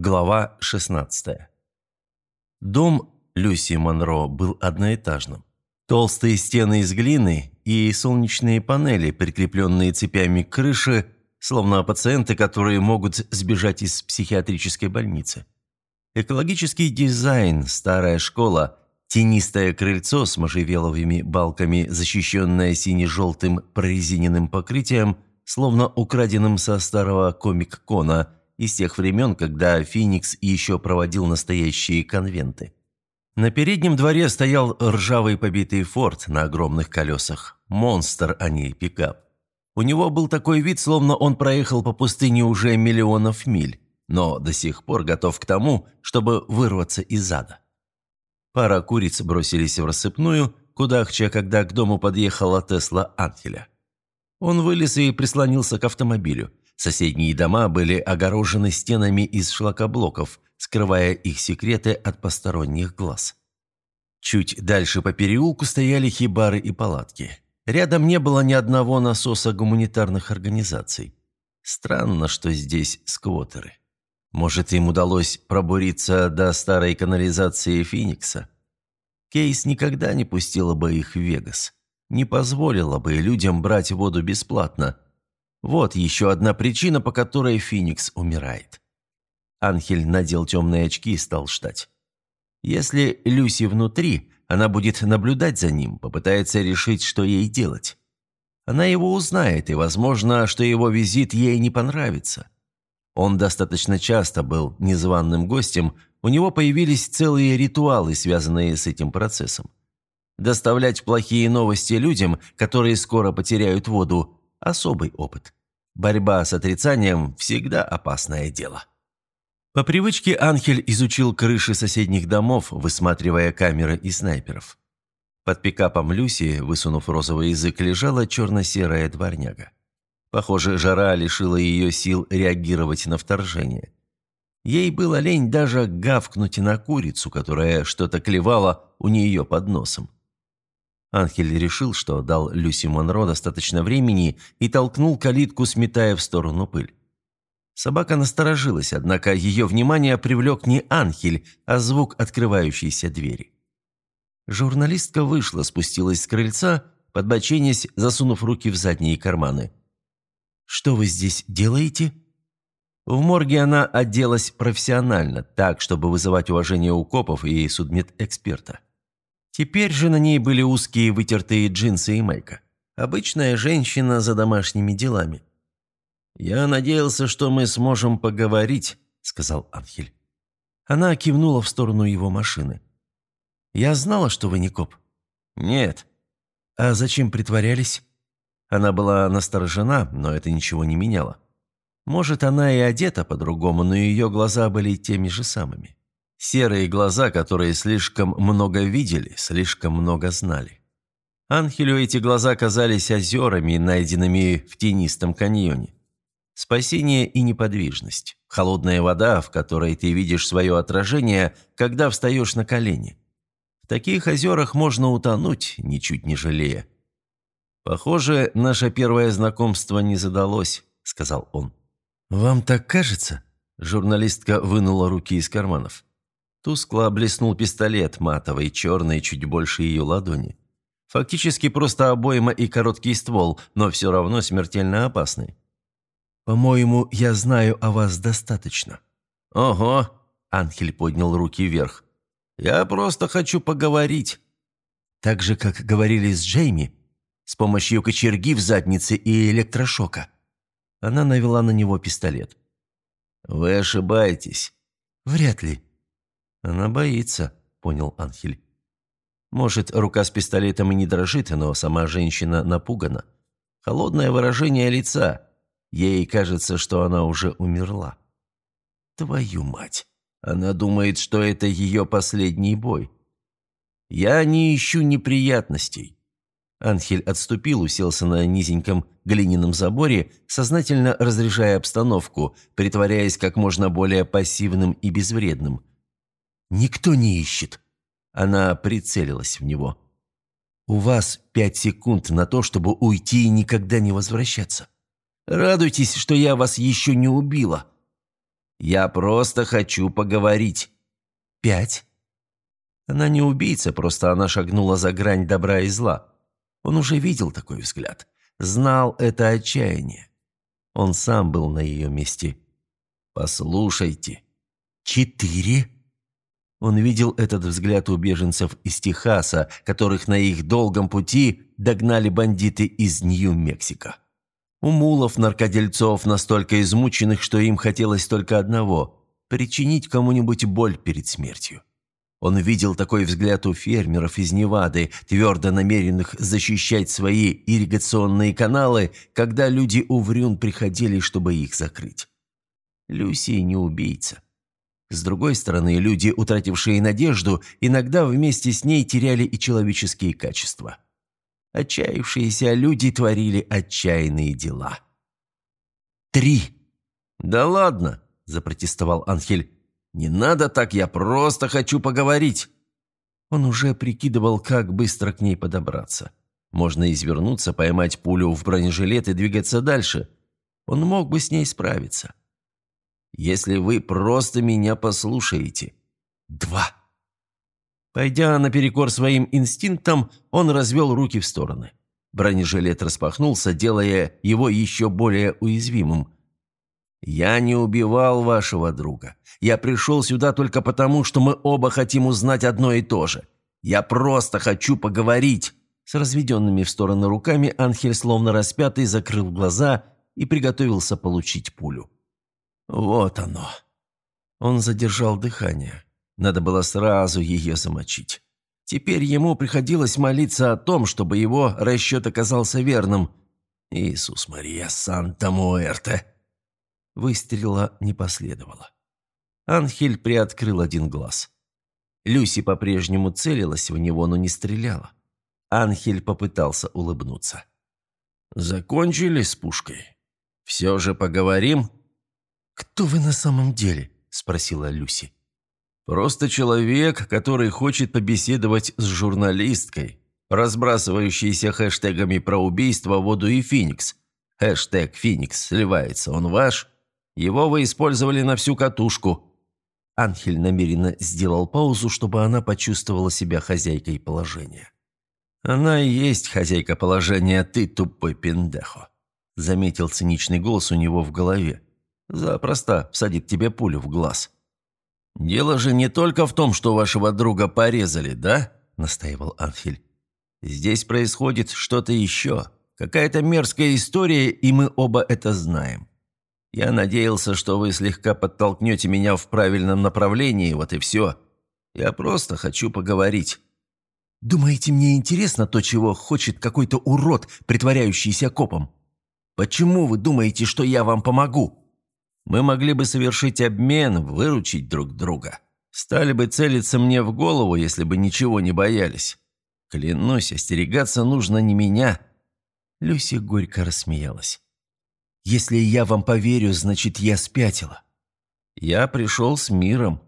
Глава 16. Дом Люси Монро был одноэтажным. Толстые стены из глины и солнечные панели, прикрепленные цепями к крыше, словно пациенты, которые могут сбежать из психиатрической больницы. Экологический дизайн, старая школа, тенистое крыльцо с можжевеловыми балками, защищенное сине-желтым прорезиненным покрытием, словно украденным со старого комик-кона – из тех времен, когда Феникс еще проводил настоящие конвенты. На переднем дворе стоял ржавый побитый форт на огромных колесах. Монстр, а не пикап. У него был такой вид, словно он проехал по пустыне уже миллионов миль, но до сих пор готов к тому, чтобы вырваться из ада. Пара куриц бросились в рассыпную, кудахча, когда к дому подъехала Тесла Анхеля. Он вылез и прислонился к автомобилю. Соседние дома были огорожены стенами из шлакоблоков, скрывая их секреты от посторонних глаз. Чуть дальше по переулку стояли хибары и палатки. Рядом не было ни одного насоса гуманитарных организаций. Странно, что здесь сквотеры. Может, им удалось пробуриться до старой канализации Феникса? Кейс никогда не пустила бы их в Вегас. Не позволила бы людям брать воду бесплатно – вот еще одна причина, по которой Феникс умирает. Анхель надел темные очки и стал ждать. Если Люси внутри, она будет наблюдать за ним, попытается решить, что ей делать. Она его узнает, и, возможно, что его визит ей не понравится. Он достаточно часто был незваным гостем, у него появились целые ритуалы, связанные с этим процессом. Доставлять плохие новости людям, которые скоро потеряют воду, особый опыт. Борьба с отрицанием всегда опасное дело. По привычке Анхель изучил крыши соседних домов, высматривая камеры и снайперов. Под пикапом Люси, высунув розовый язык, лежала черно-серая дворняга. Похоже, жара лишила ее сил реагировать на вторжение. Ей было лень даже гавкнуть на курицу, которая что-то клевала у нее под носом. Анхель решил, что дал Люси Монро достаточно времени и толкнул калитку, сметая в сторону пыль. Собака насторожилась, однако ее внимание привлек не Анхель, а звук открывающейся двери. Журналистка вышла, спустилась с крыльца, подбоченясь, засунув руки в задние карманы. «Что вы здесь делаете?» В морге она оделась профессионально, так, чтобы вызывать уважение у копов и судмедэксперта. Теперь же на ней были узкие вытертые джинсы и майка. Обычная женщина за домашними делами. «Я надеялся, что мы сможем поговорить», — сказал Анхель. Она кивнула в сторону его машины. «Я знала, что вы не коп». «Нет». «А зачем притворялись?» Она была насторожена, но это ничего не меняло. Может, она и одета по-другому, но ее глаза были теми же самыми. Серые глаза, которые слишком много видели, слишком много знали. Анхелю эти глаза казались озерами, найденными в тенистом каньоне. Спасение и неподвижность. Холодная вода, в которой ты видишь свое отражение, когда встаешь на колени. В таких озерах можно утонуть, ничуть не жалея. «Похоже, наше первое знакомство не задалось», — сказал он. «Вам так кажется?» Журналистка вынула руки из карманов. Тускло блеснул пистолет, матовый, черный, чуть больше ее ладони. Фактически просто обойма и короткий ствол, но все равно смертельно опасный. «По-моему, я знаю о вас достаточно». «Ого!» – Анхель поднял руки вверх. «Я просто хочу поговорить». «Так же, как говорили с Джейми, с помощью кочерги в заднице и электрошока». Она навела на него пистолет. «Вы ошибаетесь». «Вряд ли. «Она боится», — понял Анхель. «Может, рука с пистолетом и не дрожит, но сама женщина напугана. Холодное выражение лица. Ей кажется, что она уже умерла». «Твою мать! Она думает, что это ее последний бой. Я не ищу неприятностей». Анхель отступил, уселся на низеньком глиняном заборе, сознательно разряжая обстановку, притворяясь как можно более пассивным и безвредным. Никто не ищет». Она прицелилась в него. «У вас пять секунд на то, чтобы уйти и никогда не возвращаться. Радуйтесь, что я вас еще не убила». Я просто хочу поговорить». «Пять». Она не убийца, просто она шагнула за грань добра и зла. Он уже видел такой взгляд. Знал это отчаяние. Он сам был на ее месте. «Послушайте». «Четыре?» Он видел этот взгляд у беженцев из Техаса, которых на их долгом пути догнали бандиты из Нью-Мексико. У мулов-наркодельцов, настолько измученных, что им хотелось только одного – причинить кому-нибудь боль перед смертью. Он видел такой взгляд у фермеров из Невады, твердо намеренных защищать свои ирригационные каналы, когда люди у Врюн приходили, чтобы их закрыть. Люси не убийца. С другой стороны, люди, утратившие надежду, иногда вместе с ней теряли и человеческие качества. Отчаявшиеся люди творили отчаянные дела. «Три!» «Да ладно!» – запротестовал Анхель. «Не надо так, я просто хочу поговорить!» Он уже прикидывал, как быстро к ней подобраться. Можно извернуться, поймать пулю в бронежилет и двигаться дальше. Он мог бы с ней справиться если вы просто меня послушаете. Два. Пойдя наперекор своим инстинктам, он развел руки в стороны. Бронежилет распахнулся, делая его еще более уязвимым. «Я не убивал вашего друга. Я пришел сюда только потому, что мы оба хотим узнать одно и то же. Я просто хочу поговорить». С разведенными в стороны руками Анхель, словно распятый, закрыл глаза и приготовился получить пулю. Вот оно. Он задержал дыхание. Надо было сразу ее замочить. Теперь ему приходилось молиться о том, чтобы его расчет оказался верным. «Иисус Мария Санта-Муэрте!» Выстрела не последовало. Анхель приоткрыл один глаз. Люси по-прежнему целилась в него, но не стреляла. Анхель попытался улыбнуться. «Закончили с пушкой? Все же поговорим?» «Кто вы на самом деле?» – спросила Люси. «Просто человек, который хочет побеседовать с журналисткой, разбрасывающейся хэштегами про убийство, воду и Феникс. Хэштег «Феникс» сливается, он ваш? Его вы использовали на всю катушку». Анхель намеренно сделал паузу, чтобы она почувствовала себя хозяйкой положения. «Она и есть хозяйка положения, ты тупой пиндехо», – заметил циничный голос у него в голове. Запросто всадит тебе пулю в глаз. «Дело же не только в том, что вашего друга порезали, да?» – настаивал Анхель. «Здесь происходит что-то еще. Какая-то мерзкая история, и мы оба это знаем. Я надеялся, что вы слегка подтолкнете меня в правильном направлении, вот и все. Я просто хочу поговорить». «Думаете, мне интересно то, чего хочет какой-то урод, притворяющийся копом? Почему вы думаете, что я вам помогу?» Мы могли бы совершить обмен, выручить друг друга. Стали бы целиться мне в голову, если бы ничего не боялись. Клянусь, остерегаться нужно не меня». Люси горько рассмеялась. «Если я вам поверю, значит, я спятила». «Я пришел с миром».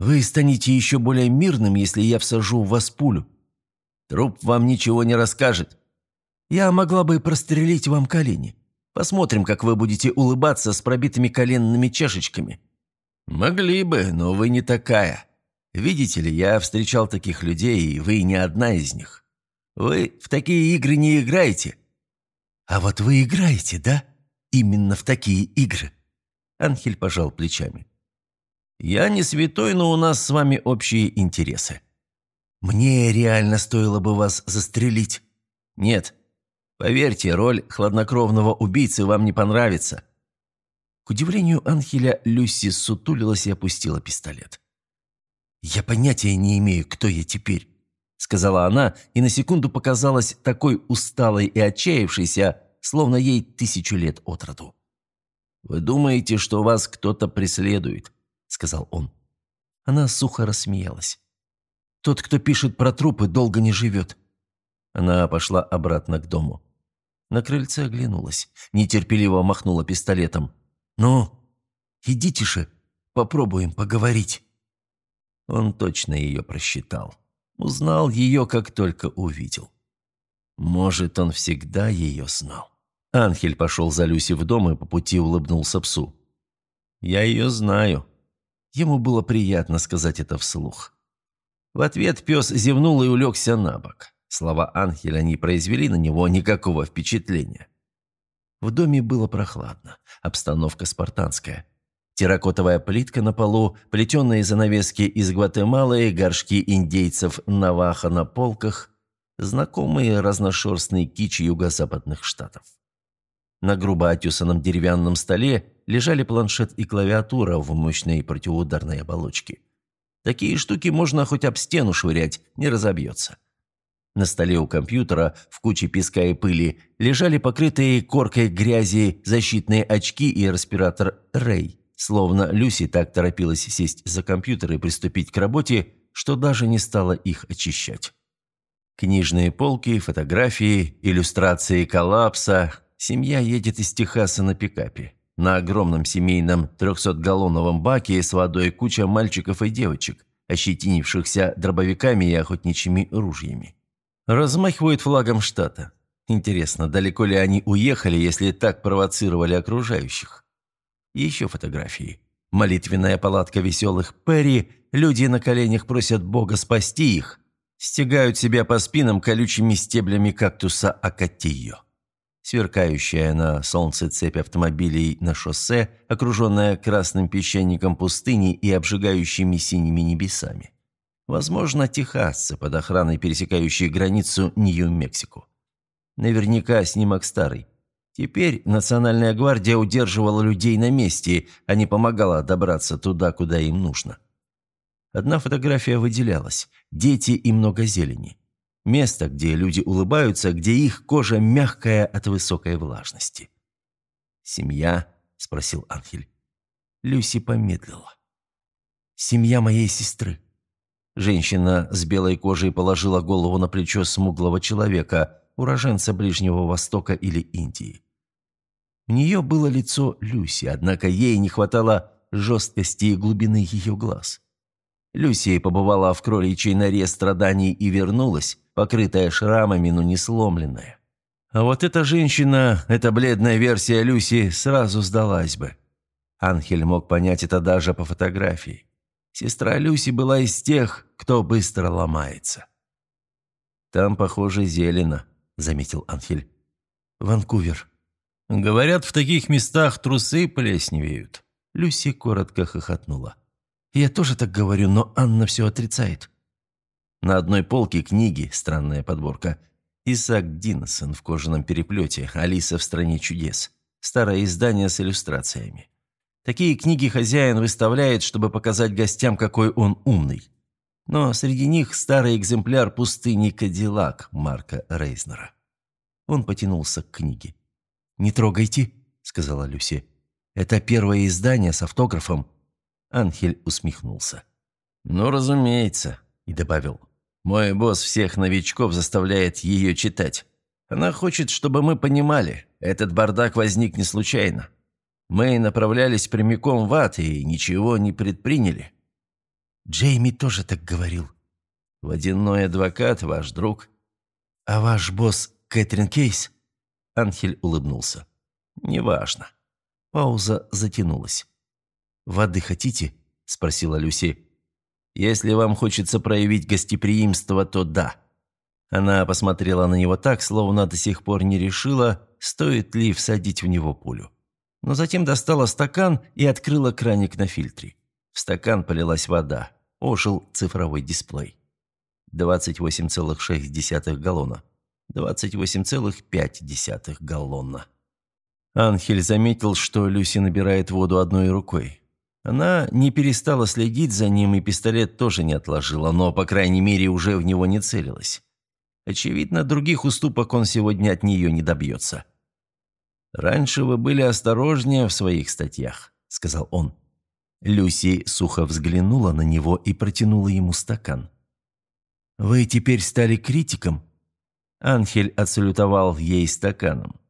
«Вы станете еще более мирным, если я всажу в вас пулю». «Труп вам ничего не расскажет». «Я могла бы прострелить вам колени». Посмотрим, как вы будете улыбаться с пробитыми коленными чашечками». «Могли бы, но вы не такая. Видите ли, я встречал таких людей, и вы не одна из них. Вы в такие игры не играете». «А вот вы играете, да? Именно в такие игры?» Анхель пожал плечами. «Я не святой, но у нас с вами общие интересы». «Мне реально стоило бы вас застрелить». «Нет, Поверьте, роль хладнокровного убийцы вам не понравится». К удивлению Анхеля, Люси сутулилась и опустила пистолет. «Я понятия не имею, кто я теперь», — сказала она, и на секунду показалась такой усталой и отчаявшейся, словно ей тысячу лет от роду. «Вы думаете, что вас кто-то преследует?» — сказал он. Она сухо рассмеялась. «Тот, кто пишет про трупы, долго не живет». Она пошла обратно к дому. На крыльце оглянулась, нетерпеливо махнула пистолетом. «Ну, идите же, попробуем поговорить». Он точно ее просчитал. Узнал ее, как только увидел. Может, он всегда ее знал. Анхель пошел за Люси в дом и по пути улыбнулся псу. Я ее знаю». Ему было приятно сказать это вслух. В ответ пес зевнул и улегся на бок. Слова Анхеля не произвели на него никакого впечатления. В доме было прохладно, обстановка спартанская. Терракотовая плитка на полу, плетеные занавески из Гватемалы, горшки индейцев Наваха на полках, знакомые разношерстные кичи юго-западных штатов. На грубо отесанном деревянном столе лежали планшет и клавиатура в мощной противоударной оболочке. Такие штуки можно хоть об стену швырять, не разобьется. На столе у компьютера в куче песка и пыли лежали покрытые коркой грязи защитные очки и респиратор Рэй. Словно Люси так торопилась сесть за компьютер и приступить к работе, что даже не стала их очищать. Книжные полки, фотографии, иллюстрации коллапса. Семья едет из Техаса на пикапе. На огромном семейном 300-галлоновом баке с водой куча мальчиков и девочек, ощетинившихся дробовиками и охотничьими ружьями. Размахивают флагом штата. Интересно, далеко ли они уехали, если так провоцировали окружающих? Еще фотографии. Молитвенная палатка веселых Перри, люди на коленях просят Бога спасти их, стегают себя по спинам колючими стеблями кактуса Акатио. Сверкающая на солнце цепь автомобилей на шоссе, окруженная красным песчаником пустыни и обжигающими синими небесами. Возможно, техасцы под охраной, пересекающие границу Нью-Мексико. Наверняка снимок старый. Теперь Национальная гвардия удерживала людей на месте, а не помогала добраться туда, куда им нужно. Одна фотография выделялась – дети и много зелени. Место, где люди улыбаются, где их кожа мягкая от высокой влажности. «Семья?» – спросил Анхель. Люси помедлила. «Семья моей сестры», Женщина с белой кожей положила голову на плечо смуглого человека, уроженца Ближнего Востока или Индии. У нее было лицо Люси, однако ей не хватало жесткости и глубины ее глаз. Люси побывала в кроличьей норе страданий и вернулась, покрытая шрамами, но не сломленная. А вот эта женщина, эта бледная версия Люси, сразу сдалась бы. Анхель мог понять это даже по фотографии. Сестра Люси была из тех, кто быстро ломается. «Там, похоже, зелено», — заметил Анхель. «Ванкувер». «Говорят, в таких местах трусы плесневеют». Люси коротко хохотнула. «Я тоже так говорю, но Анна все отрицает». На одной полке книги, странная подборка. Исаак Динсон в кожаном переплете, Алиса в «Стране чудес». Старое издание с иллюстрациями. Такие книги хозяин выставляет, чтобы показать гостям, какой он умный. Но среди них старый экземпляр пустыни «Кадиллак» Марка Рейзнера. Он потянулся к книге. «Не трогайте», — сказала Люси. «Это первое издание с автографом». Анхель усмехнулся. «Ну, разумеется», — и добавил. «Мой босс всех новичков заставляет ее читать. Она хочет, чтобы мы понимали, этот бардак возник не случайно. Мы направлялись прямиком в ад и ничего не предприняли». «Джейми тоже так говорил». «Водяной адвокат, ваш друг». «А ваш босс Кэтрин Кейс?» Анхель улыбнулся. «Неважно». Пауза затянулась. «Воды хотите?» – спросила Люси. «Если вам хочется проявить гостеприимство, то да». Она посмотрела на него так, словно до сих пор не решила, стоит ли всадить в него пулю но затем достала стакан и открыла краник на фильтре. В стакан полилась вода. Ожил цифровой дисплей. 28,6 галлона. 28,5 галлона. Анхель заметил, что Люси набирает воду одной рукой. Она не перестала следить за ним, и пистолет тоже не отложила, но, по крайней мере, уже в него не целилась. Очевидно, других уступок он сегодня от нее не добьется. «Раньше вы были осторожнее в своих статьях», — сказал он. Люси сухо взглянула на него и протянула ему стакан. «Вы теперь стали критиком?» Анхель отсалютовал ей стаканом.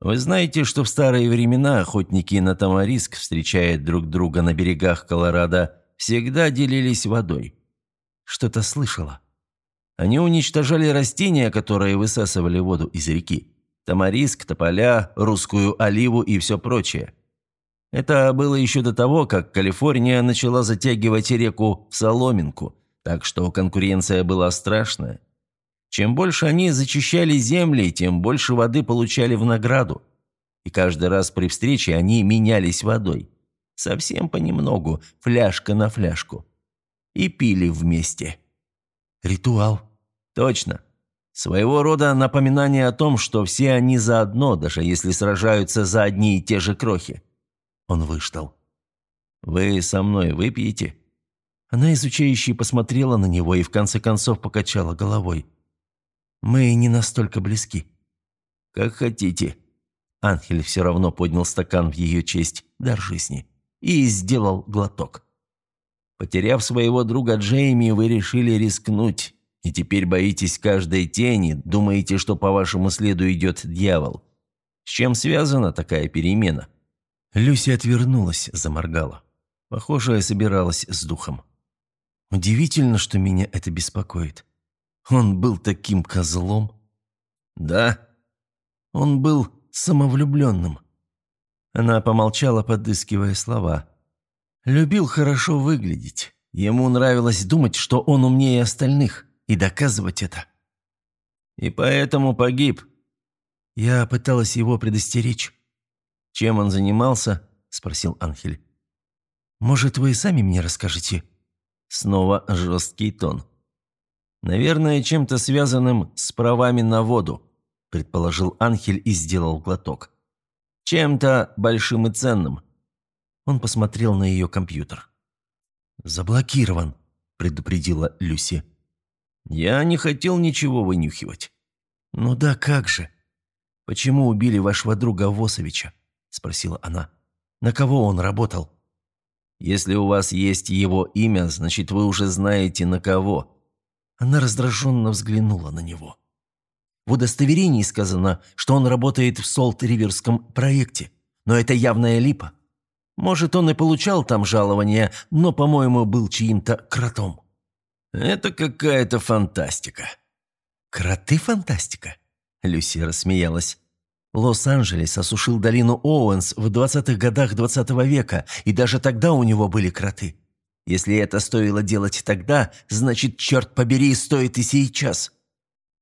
«Вы знаете, что в старые времена охотники на тамариск, встречая друг друга на берегах Колорадо, всегда делились водой?» «Что-то слышала». Они уничтожали растения, которые высасывали воду из реки. Тамариск, тополя, русскую оливу и все прочее. Это было еще до того, как Калифорния начала затягивать реку в соломинку, так что конкуренция была страшная. Чем больше они зачищали земли, тем больше воды получали в награду. И каждый раз при встрече они менялись водой. Совсем понемногу, фляжка на фляжку. И пили вместе. Ритуал. Точно. Своего рода напоминание о том, что все они заодно, даже если сражаются за одни и те же крохи. Он выждал. «Вы со мной выпьете?» Она изучающе посмотрела на него и в конце концов покачала головой. «Мы не настолько близки». «Как хотите». Анхель все равно поднял стакан в ее честь, дар жизни, и сделал глоток. «Потеряв своего друга Джейми, вы решили рискнуть, и теперь боитесь каждой тени, думаете, что по вашему следу идет дьявол. С чем связана такая перемена?» Люси отвернулась, заморгала. Похоже, я собиралась с духом. Удивительно, что меня это беспокоит. Он был таким козлом. Да, он был самовлюбленным. Она помолчала, подыскивая слова. Любил хорошо выглядеть. Ему нравилось думать, что он умнее остальных, и доказывать это. И поэтому погиб. Я пыталась его предостеречь. «Чем он занимался?» – спросил Анхель. «Может, вы сами мне расскажете?» Снова жесткий тон. «Наверное, чем-то связанным с правами на воду», – предположил Анхель и сделал глоток. «Чем-то большим и ценным». Он посмотрел на ее компьютер. «Заблокирован», – предупредила Люси. «Я не хотел ничего вынюхивать». «Ну да как же. Почему убили вашего друга Восовича?» – спросила она. «На кого он работал?» «Если у вас есть его имя, значит, вы уже знаете, на кого». Она раздраженно взглянула на него. В удостоверении сказано, что он работает в Солт-Риверском проекте, но это явная липа. Может, он и получал там жалование, но, по-моему, был чьим-то кротом. «Это какая-то фантастика». «Кроты фантастика?» Люси рассмеялась. Лос-Анджелес осушил долину Оуэнс в 20-х годах 20 -го века, и даже тогда у него были кроты. Если это стоило делать тогда, значит, черт побери, стоит и сейчас.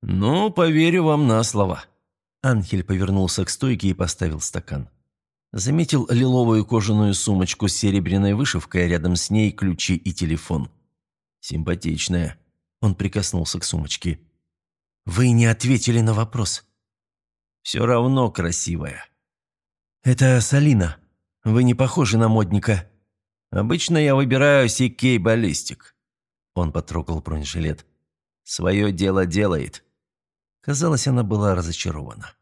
«Ну, поверю вам на слово». Анхель повернулся к стойке и поставил стакан. Заметил лиловую кожаную сумочку с серебряной вышивкой, а рядом с ней ключи и телефон. «Симпатичная». Он прикоснулся к сумочке. «Вы не ответили на вопрос». Все равно красивая». «Это Салина. Вы не похожи на модника». «Обычно я выбираю CK Баллистик». Он потрогал бронежилет. «Свое дело делает». Казалось, она была разочарована.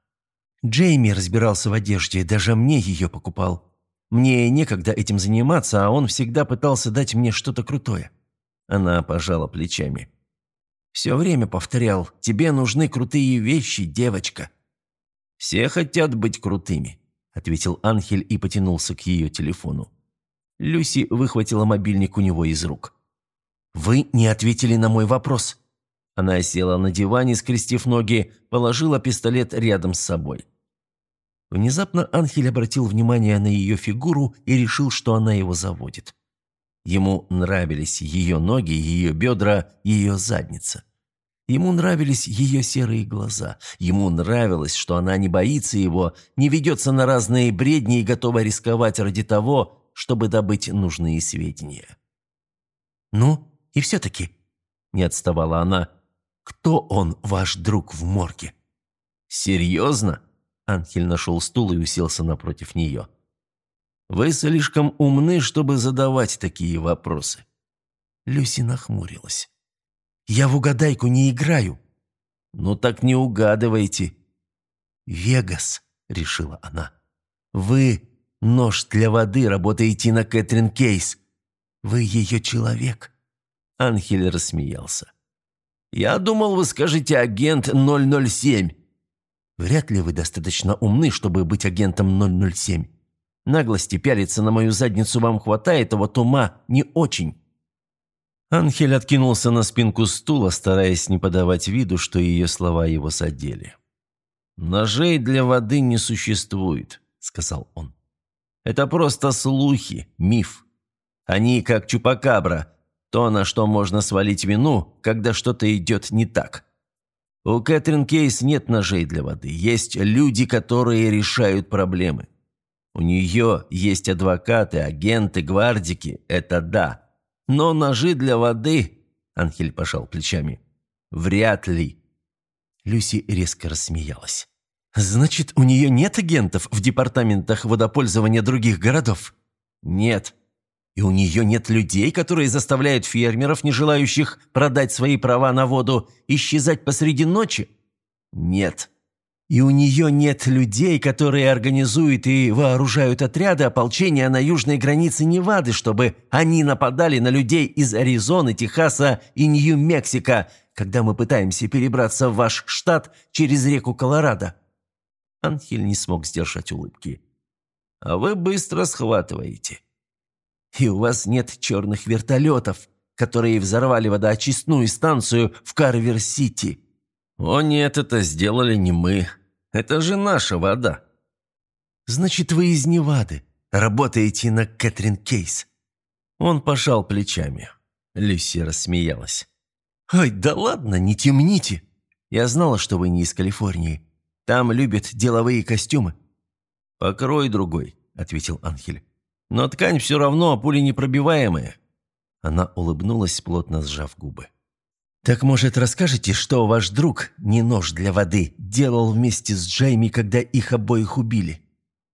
Джейми разбирался в одежде, даже мне ее покупал. Мне некогда этим заниматься, а он всегда пытался дать мне что-то крутое. Она пожала плечами. Все время повторял, тебе нужны крутые вещи, девочка. «Все хотят быть крутыми», – ответил Анхель и потянулся к ее телефону. Люси выхватила мобильник у него из рук. «Вы не ответили на мой вопрос». Она села на диване, скрестив ноги, положила пистолет рядом с собой. Внезапно Анхель обратил внимание на ее фигуру и решил, что она его заводит. Ему нравились ее ноги, ее бедра, ее задница. Ему нравились ее серые глаза. Ему нравилось, что она не боится его, не ведется на разные бредни и готова рисковать ради того, чтобы добыть нужные сведения. «Ну, и все-таки», — не отставала она, — «кто он, ваш друг в морге?» «Серьезно?» — Анхель нашел стул и уселся напротив нее. «Вы слишком умны, чтобы задавать такие вопросы». Люси нахмурилась. Я в угадайку не играю». «Ну так не угадывайте». «Вегас», — решила она. «Вы, нож для воды, работаете на Кэтрин Кейс. Вы ее человек». Анхель рассмеялся. «Я думал, вы скажете агент 007». «Вряд ли вы достаточно умны, чтобы быть агентом 007. Наглости пялиться на мою задницу вам хватает, а вот ума не очень». Анхель откинулся на спинку стула, стараясь не подавать виду, что ее слова его задели. «Ножей для воды не существует», — сказал он. Это просто слухи, миф. Они как чупакабра, то, на что можно свалить вину, когда что-то идет не так. У Кэтрин Кейс нет ножей для воды. Есть люди, которые решают проблемы. У нее есть адвокаты, агенты, гвардики. Это да. Но ножи для воды... Анхель пожал плечами. Вряд ли. Люси резко рассмеялась. «Значит, у нее нет агентов в департаментах водопользования других городов?» «Нет». «И у нее нет людей, которые заставляют фермеров, не желающих продать свои права на воду, исчезать посреди ночи?» «Нет». «И у нее нет людей, которые организуют и вооружают отряды ополчения на южной границе Невады, чтобы они нападали на людей из Аризоны, Техаса и Нью-Мексико, когда мы пытаемся перебраться в ваш штат через реку Колорадо?» Анхель не смог сдержать улыбки. «А вы быстро схватываете. И у вас нет черных вертолетов, которые взорвали водоочистную станцию в Карвер-Сити». «О нет, это сделали не мы. Это же наша вода». «Значит, вы из Невады. Работаете на Кэтрин Кейс». Он пожал плечами. Люси рассмеялась. «Ой, да ладно, не темните. Я знала, что вы не из Калифорнии. Там любят деловые костюмы». «Покрой другой», — ответил Анхель. «Но ткань все равно пуленепробиваемая». Она улыбнулась, плотно сжав губы. «Так, может, расскажете, что ваш друг, не нож для воды, делал вместе с Джейми, когда их обоих убили?»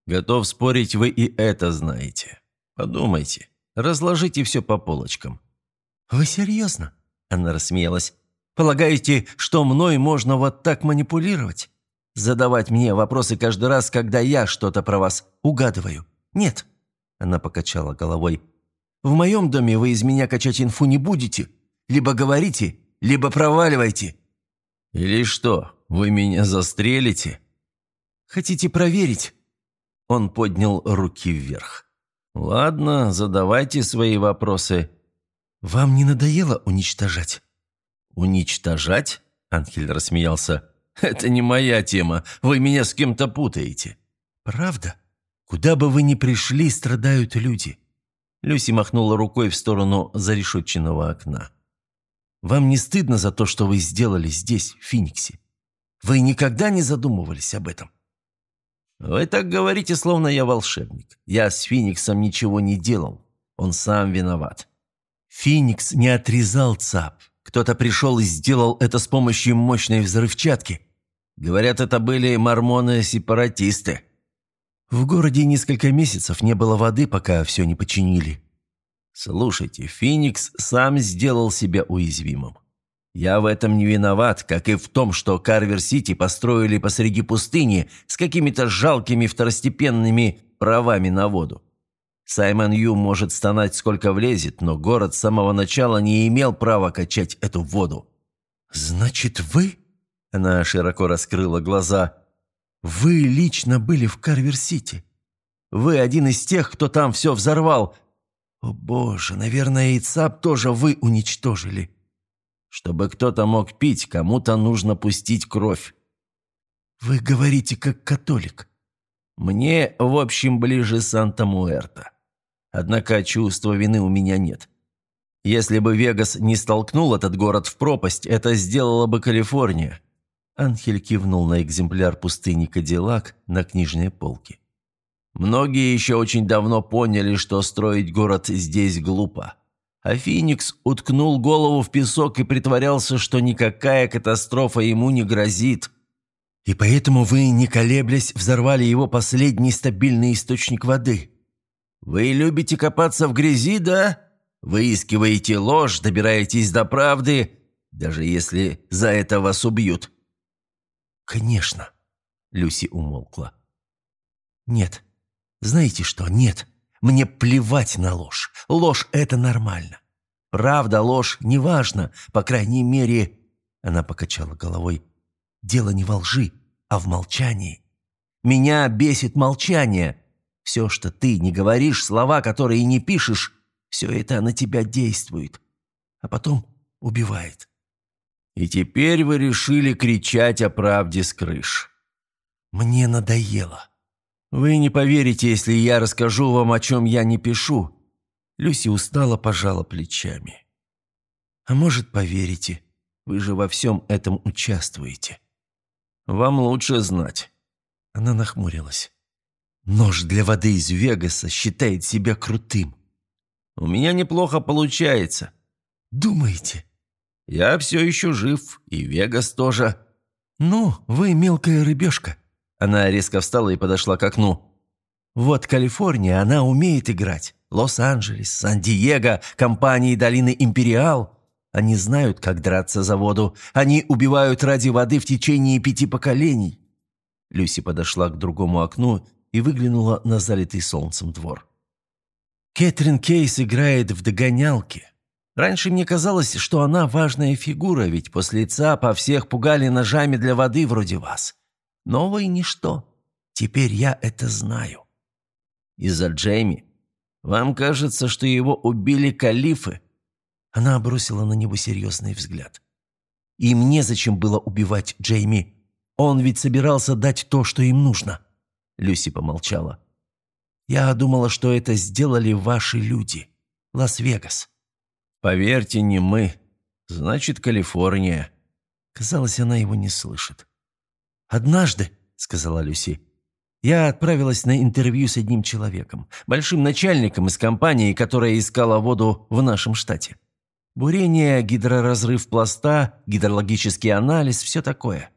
«Готов спорить, вы и это знаете. Подумайте, разложите все по полочкам». «Вы серьезно?» – она рассмеялась. «Полагаете, что мной можно вот так манипулировать? Задавать мне вопросы каждый раз, когда я что-то про вас угадываю? Нет!» Она покачала головой. «В моем доме вы из меня качать инфу не будете. Либо говорите, либо проваливайте». «Или что, вы меня застрелите?» «Хотите проверить?» Он поднял руки вверх. «Ладно, задавайте свои вопросы». «Вам не надоело уничтожать?» «Уничтожать?» – Анхель рассмеялся. «Это не моя тема. Вы меня с кем-то путаете». «Правда? Куда бы вы ни пришли, страдают люди». Люси махнула рукой в сторону зарешетченного окна. «Вам не стыдно за то, что вы сделали здесь, в Фениксе? Вы никогда не задумывались об этом?» «Вы так говорите, словно я волшебник. Я с Фениксом ничего не делал. Он сам виноват». «Феникс не отрезал ЦАП. Кто-то пришел и сделал это с помощью мощной взрывчатки. Говорят, это были мормоны-сепаратисты. В городе несколько месяцев не было воды, пока все не починили. Слушайте, Феникс сам сделал себя уязвимым. Я в этом не виноват, как и в том, что Карвер-Сити построили посреди пустыни с какими-то жалкими второстепенными правами на воду. Саймон Ю может стонать сколько влезет, но город с самого начала не имел права качать эту воду. «Значит, вы?» – она широко раскрыла глаза. «Вы лично были в Карвер-Сити. Вы один из тех, кто там все взорвал. О боже, наверное, и ЦАП тоже вы уничтожили». «Чтобы кто-то мог пить, кому-то нужно пустить кровь». «Вы говорите как католик». «Мне, в общем, ближе Санта-Муэрта. Однако чувства вины у меня нет. Если бы Вегас не столкнул этот город в пропасть, это сделала бы Калифорния». Анхель кивнул на экземпляр пустыни Кадиллак на книжной полке. «Многие еще очень давно поняли, что строить город здесь глупо. А Феникс уткнул голову в песок и притворялся, что никакая катастрофа ему не грозит». «И поэтому вы, не колеблясь, взорвали его последний стабильный источник воды», «Вы любите копаться в грязи, да? Выискиваете ложь, добираетесь до правды, даже если за это вас убьют». «Конечно», — Люси умолкла. «Нет. Знаете что? Нет. Мне плевать на ложь. Ложь — это нормально. Правда, ложь — неважно. По крайней мере...» Она покачала головой. «Дело не во лжи, а в молчании. Меня бесит молчание. Все, что ты не говоришь, слова, которые не пишешь, все это на тебя действует. А потом убивает. И теперь вы решили кричать о правде с крыш. Мне надоело. «Вы не поверите, если я расскажу вам, о чем я не пишу». Люси устало пожала плечами. «А может, поверите, вы же во всем этом участвуете». «Вам лучше знать». Она нахмурилась. «Нож для воды из Вегаса считает себя крутым». «У меня неплохо получается». «Думаете?» «Я все еще жив, и Вегас тоже». «Ну, вы мелкая рыбешка». Она резко встала и подошла к окну. «Вот Калифорния, она умеет играть. Лос-Анджелес, Сан-Диего, компании долины Империал. Они знают, как драться за воду. Они убивают ради воды в течение пяти поколений». Люси подошла к другому окну и выглянула на залитый солнцем двор. «Кэтрин Кейс играет в догонялки. Раньше мне казалось, что она важная фигура, ведь после ЦАПа всех пугали ножами для воды вроде вас. Но вы ничто. Теперь я это знаю. Из-за Джейми? Вам кажется, что его убили калифы?» Она бросила на него серьезный взгляд. «Им незачем было убивать Джейми. Он ведь собирался дать то, что им нужно». Люси помолчала. «Я думала, что это сделали ваши люди. Лас-Вегас». «Поверьте, не мы. Значит, Калифорния». Казалось, она его не слышит. «Однажды», — сказала Люси, — «я отправилась на интервью с одним человеком, большим начальником из компании, которая искала воду в нашем штате. Бурение, гидроразрыв пласта, гидрологический анализ – все такое.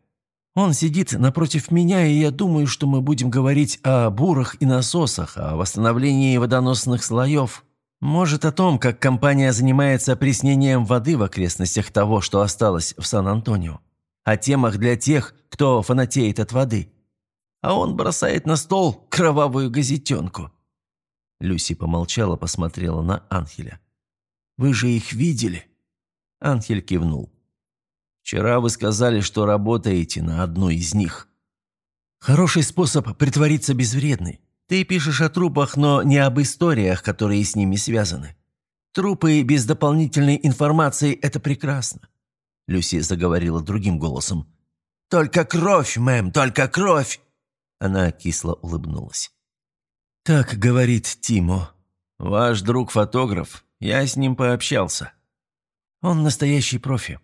Он сидит напротив меня, и я думаю, что мы будем говорить о бурах и насосах, о восстановлении водоносных слоев. Может, о том, как компания занимается опреснением воды в окрестностях того, что осталось в Сан-Антонио. О темах для тех, кто фанатеет от воды. А он бросает на стол кровавую газетенку. Люси помолчала, посмотрела на Анхеля. «Вы же их видели?» Анхель кивнул. «Вчера вы сказали, что работаете на одной из них». «Хороший способ притвориться безвредной. Ты пишешь о трупах, но не об историях, которые с ними связаны. Трупы без дополнительной информации – это прекрасно. Люси заговорила другим голосом. «Только кровь, мэм, только кровь!» Она кисло улыбнулась. «Так говорит Тимо. Ваш друг-фотограф. Я с ним пообщался. Он настоящий профи.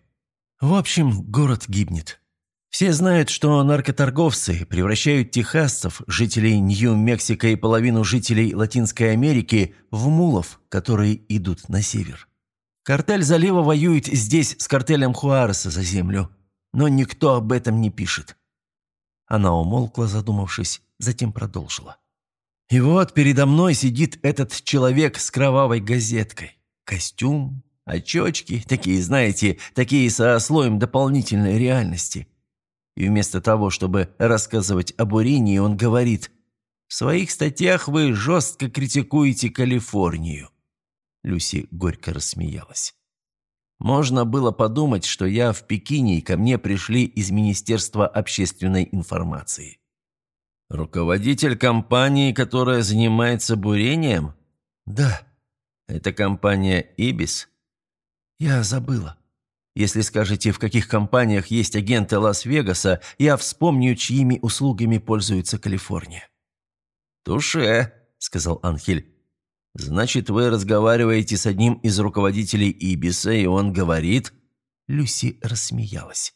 В общем, город гибнет. Все знают, что наркоторговцы превращают техасцев, жителей Нью-Мексико и половину жителей Латинской Америки в мулов, которые идут на север. Картель залива воюет здесь с картелем Хуареса за землю, но никто об этом не пишет. Она умолкла, задумавшись, затем продолжила. И вот передо мной сидит этот человек с кровавой газеткой. Костюм, очечки, такие, знаете, такие со слоем дополнительной реальности. И вместо того, чтобы рассказывать об урении, он говорит, «В своих статьях вы жестко критикуете Калифорнию». Люси горько рассмеялась. Можно было подумать, что я в Пекине, и ко мне пришли из Министерства общественной информации. Руководитель компании, которая занимается бурением? Да. Это компания «Ибис»? Я забыла. Если скажете, в каких компаниях есть агенты Лас-Вегаса, я вспомню, чьими услугами пользуется Калифорния». «Туше», — сказал Анхель. «Значит, вы разговариваете с одним из руководителей Ибиса, и он говорит...» Люси рассмеялась.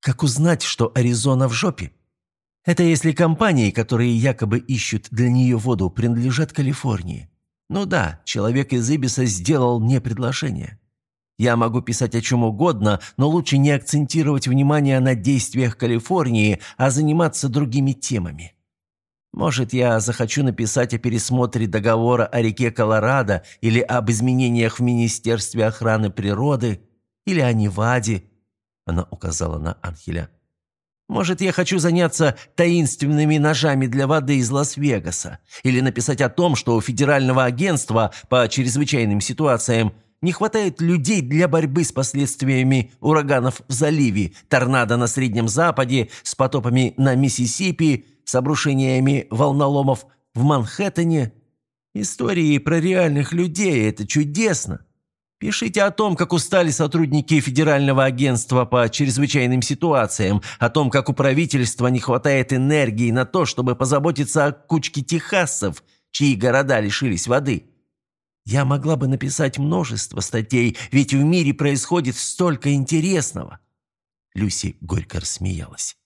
«Как узнать, что Аризона в жопе? Это если компании, которые якобы ищут для нее воду, принадлежат Калифорнии. Ну да, человек из Ибиса сделал мне предложение. Я могу писать о чем угодно, но лучше не акцентировать внимание на действиях Калифорнии, а заниматься другими темами. Может, я захочу написать о пересмотре договора о реке Колорадо или об изменениях в Министерстве охраны природы, или о Неваде, она указала на Анхеля. Может, я хочу заняться таинственными ножами для воды из Лас-Вегаса, или написать о том, что у Федерального агентства по чрезвычайным ситуациям – не хватает людей для борьбы с последствиями ураганов в заливе, торнадо на Среднем Западе, с потопами на Миссисипи, с обрушениями волноломов в Манхэттене. Истории про реальных людей – это чудесно. Пишите о том, как устали сотрудники Федерального агентства по чрезвычайным ситуациям, о том, как у правительства не хватает энергии на то, чтобы позаботиться о кучке техасцев, чьи города лишились воды. Я могла бы написать множество статей, ведь в мире происходит столько интересного». Люси горько рассмеялась.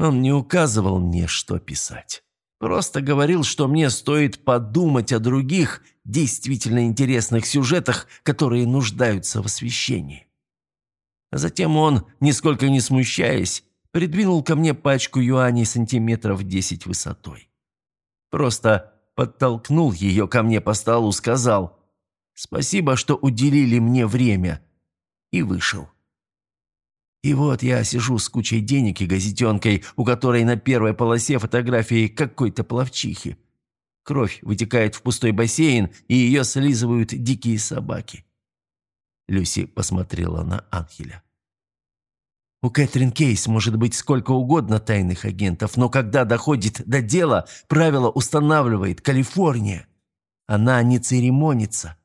Он не указывал мне, что писать. Просто говорил, что мне стоит подумать о других, действительно интересных сюжетах, которые нуждаются в освещении. Затем он, нисколько не смущаясь, придвинул ко мне пачку юаней сантиметров десять высотой. Просто подтолкнул ее ко мне по столу, сказал «Спасибо, что уделили мне время» и вышел. И вот я сижу с кучей денег и газетенкой, у которой на первой полосе фотографии какой-то пловчихи. Кровь вытекает в пустой бассейн, и ее слизывают дикие собаки. Люси посмотрела на Анхеля. У Кэтрин Кейс может быть сколько угодно тайных агентов, но когда доходит до дела, правило устанавливает Калифорния. Она не церемонится.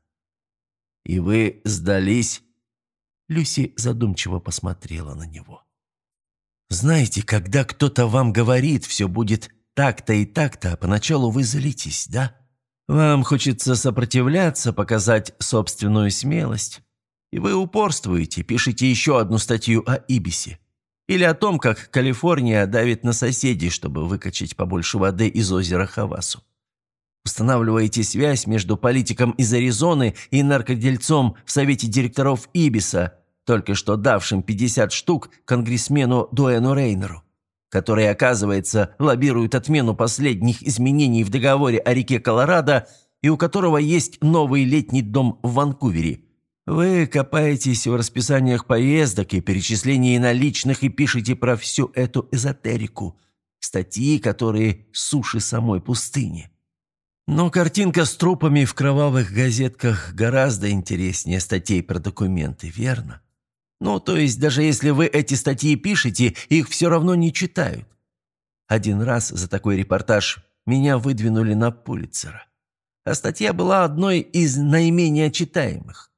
И вы сдались Люси задумчиво посмотрела на него. «Знаете, когда кто-то вам говорит, все будет так-то и так-то, поначалу вы злитесь, да? Вам хочется сопротивляться, показать собственную смелость. И вы упорствуете, пишете еще одну статью о Ибисе. Или о том, как Калифорния давит на соседей, чтобы выкачать побольше воды из озера Хавасу. Устанавливаете связь между политиком из Аризоны и наркодельцом в совете директоров Ибиса, только что давшим 50 штук конгрессмену Дуэну Рейнеру, который, оказывается, лоббирует отмену последних изменений в договоре о реке Колорадо и у которого есть новый летний дом в Ванкувере. Вы копаетесь в расписаниях поездок и перечислении наличных и пишете про всю эту эзотерику, статьи, которые суши самой пустыни. Но картинка с трупами в кровавых газетках гораздо интереснее статей про документы, верно? Ну, то есть, даже если вы эти статьи пишете, их все равно не читают. Один раз за такой репортаж меня выдвинули на Пулитцера. А статья была одной из наименее читаемых.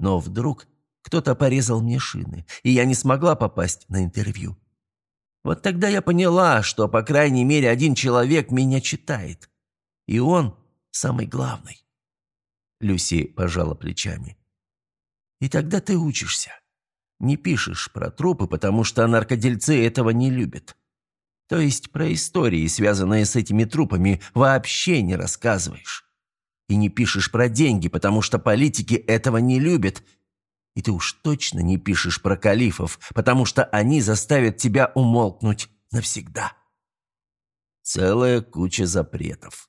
Но вдруг кто-то порезал мне шины, и я не смогла попасть на интервью. Вот тогда я поняла, что, по крайней мере, один человек меня читает. И он самый главный. Люси пожала плечами. И тогда ты учишься. Не пишешь про трупы, потому что наркодельцы этого не любят. То есть про истории, связанные с этими трупами, вообще не рассказываешь. И не пишешь про деньги, потому что политики этого не любят. И ты уж точно не пишешь про калифов, потому что они заставят тебя умолкнуть навсегда. Целая куча запретов.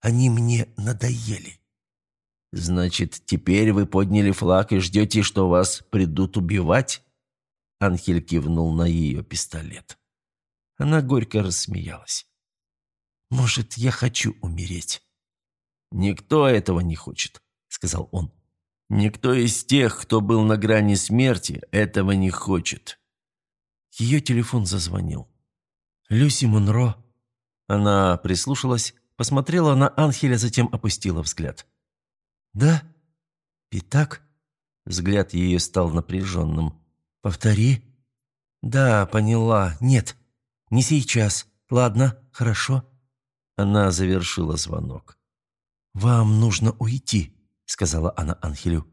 Они мне надоели. Значит, теперь вы подняли флаг и ждете, что вас придут убивать? Анхель кивнул на ее пистолет. Она горько рассмеялась. «Может, я хочу умереть?» «Никто этого не хочет», — сказал он. «Никто из тех, кто был на грани смерти, этого не хочет». Ее телефон зазвонил. «Люси Монро». Она прислушалась, Посмотрела на Анхеля, затем опустила взгляд. «Да? Питак?» Взгляд ее стал напряженным. «Повтори». «Да, поняла. Нет, не сейчас. Ладно, хорошо». Она завершила звонок. «Вам нужно уйти», — сказала она Анхелю.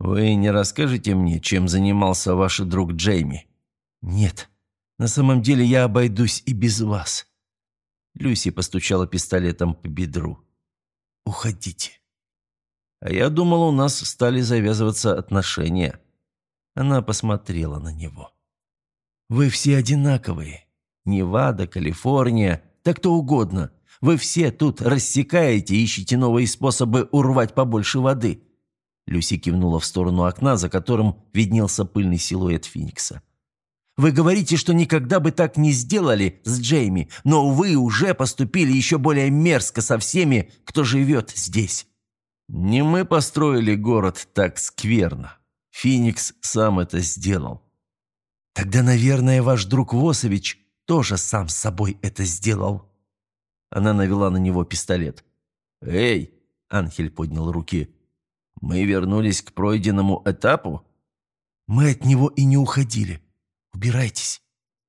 «Вы не расскажете мне, чем занимался ваш друг Джейми?» «Нет. На самом деле я обойдусь и без вас. Люси постучала пистолетом по бедру. «Уходите». «А я думал, у нас стали завязываться отношения». Она посмотрела на него. «Вы все одинаковые. Невада, Калифорния, да кто угодно. Вы все тут рассекаете, ищете новые способы урвать побольше воды». Люси кивнула в сторону окна, за которым виднелся пыльный силуэт Феникса. Вы говорите, что никогда бы так не сделали с Джейми, но вы уже поступили еще более мерзко со всеми, кто живет здесь. Не мы построили город так скверно. Феникс сам это сделал. Тогда, наверное, ваш друг Восович тоже сам с собой это сделал. Она навела на него пистолет. «Эй!» – Анхель поднял руки. Мы вернулись к пройденному этапу? Мы от него и не уходили. Убирайтесь.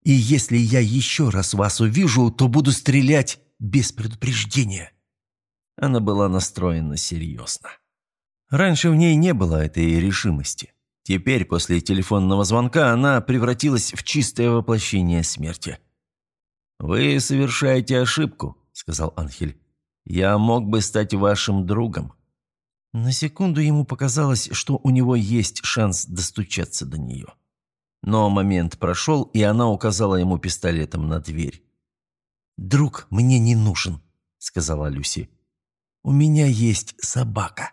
И если я еще раз вас увижу, то буду стрелять без предупреждения». Она была настроена серьезно. Раньше в ней не было этой решимости. Теперь, после телефонного звонка, она превратилась в чистое воплощение смерти. «Вы совершаете ошибку», — сказал Анхель. «Я мог бы стать вашим другом». На секунду ему показалось, что у него есть шанс достучаться до нее. Но момент прошел, и она указала ему пистолетом на дверь. «Друг мне не нужен», — сказала Люси. «У меня есть собака».